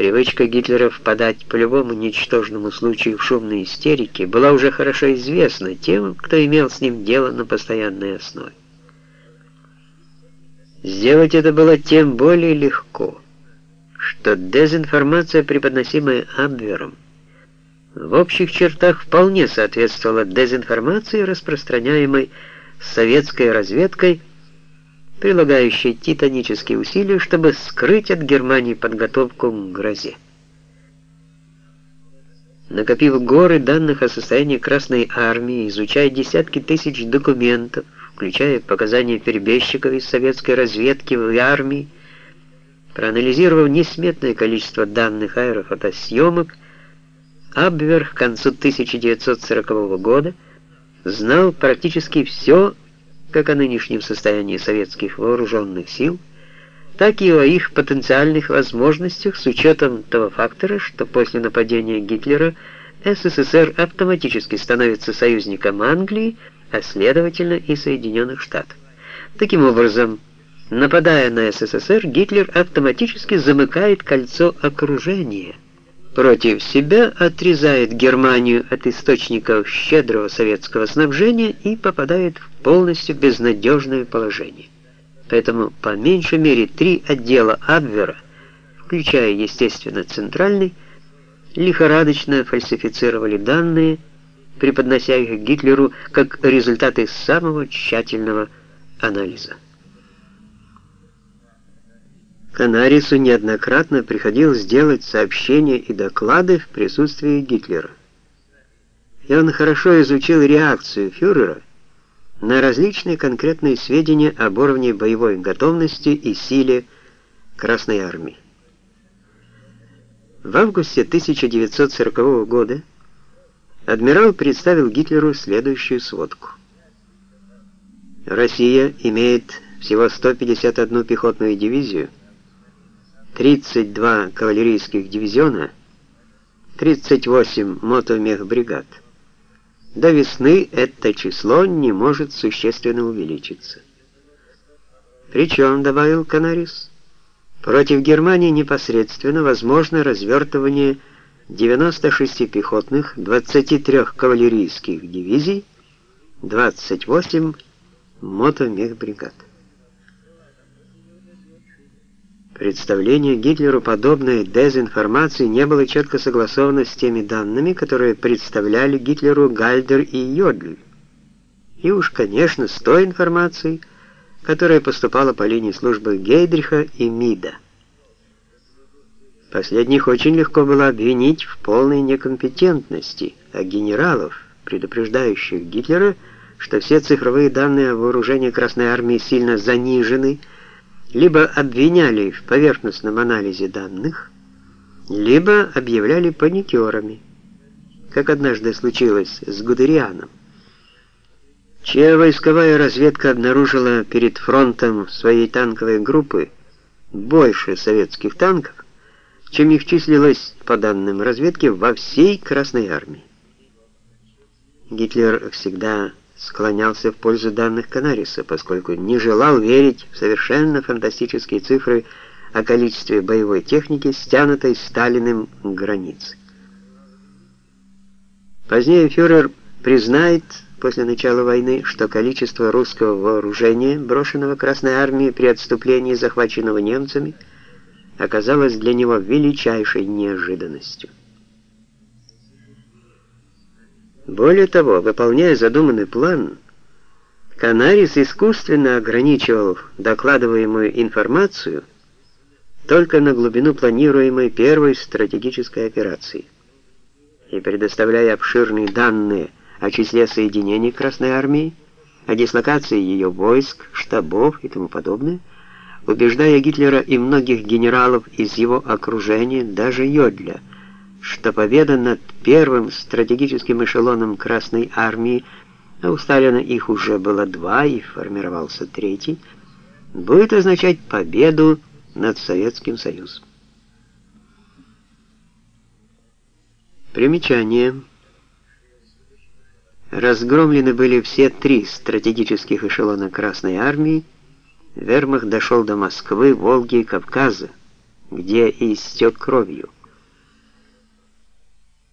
Привычка Гитлера впадать по любому ничтожному случаю в шумные истерики была уже хорошо известна тем, кто имел с ним дело на постоянной основе. Сделать это было тем более легко, что дезинформация, преподносимая Абвером, в общих чертах вполне соответствовала дезинформации, распространяемой советской разведкой, прилагающей титанические усилия, чтобы скрыть от Германии подготовку к грозе. Накопив горы данных о состоянии Красной Армии, изучая десятки тысяч документов, включая показания перебежчиков из советской разведки в армии, проанализировав несметное количество данных аэрофотосъемок, Абвер к концу 1940 года знал практически все как о нынешнем состоянии советских вооруженных сил, так и о их потенциальных возможностях с учетом того фактора, что после нападения Гитлера СССР автоматически становится союзником Англии, а следовательно и Соединенных Штатов. Таким образом, нападая на СССР, Гитлер автоматически замыкает кольцо окружения – против себя отрезает Германию от источников щедрого советского снабжения и попадает в полностью безнадежное положение. Поэтому по меньшей мере три отдела Абвера, включая, естественно, центральный, лихорадочно фальсифицировали данные, преподнося их Гитлеру как результаты самого тщательного анализа. Канарису неоднократно приходилось делать сообщения и доклады в присутствии Гитлера. И он хорошо изучил реакцию фюрера на различные конкретные сведения об уровне боевой готовности и силе Красной Армии. В августе 1940 года адмирал представил Гитлеру следующую сводку. Россия имеет всего 151 пехотную дивизию, 32 кавалерийских дивизиона, 38 мотомехбригад. До весны это число не может существенно увеличиться. Причем, добавил Канарис, против Германии непосредственно возможно развертывание 96 пехотных, 23 кавалерийских дивизий, 28 мотомехбригад. Представление Гитлеру подобной дезинформации не было четко согласовано с теми данными, которые представляли Гитлеру Гальдер и Йодль. И уж, конечно, с той информацией, которая поступала по линии службы Гейдриха и МИДа. Последних очень легко было обвинить в полной некомпетентности, а генералов, предупреждающих Гитлера, что все цифровые данные о вооружении Красной Армии сильно занижены, либо обвиняли в поверхностном анализе данных, либо объявляли паникерами, как однажды случилось с Гудерианом, чья войсковая разведка обнаружила перед фронтом своей танковой группы больше советских танков, чем их числилось, по данным разведки, во всей Красной Армии. Гитлер всегда склонялся в пользу данных Канариса, поскольку не желал верить в совершенно фантастические цифры о количестве боевой техники, стянутой Сталиным к границе. Позднее фюрер признает после начала войны, что количество русского вооружения, брошенного Красной армией при отступлении, захваченного немцами, оказалось для него величайшей неожиданностью. Более того, выполняя задуманный план, Канарис искусственно ограничивал докладываемую информацию только на глубину планируемой первой стратегической операции. И предоставляя обширные данные о числе соединений Красной Армии, о дислокации ее войск, штабов и тому подобное, убеждая Гитлера и многих генералов из его окружения, даже Йодля, что победа над первым стратегическим эшелоном Красной Армии, а у Сталина их уже было два и формировался третий, будет означать победу над Советским Союзом. Примечание. Разгромлены были все три стратегических эшелона Красной Армии, вермахт дошел до Москвы, Волги и Кавказа, где истек кровью.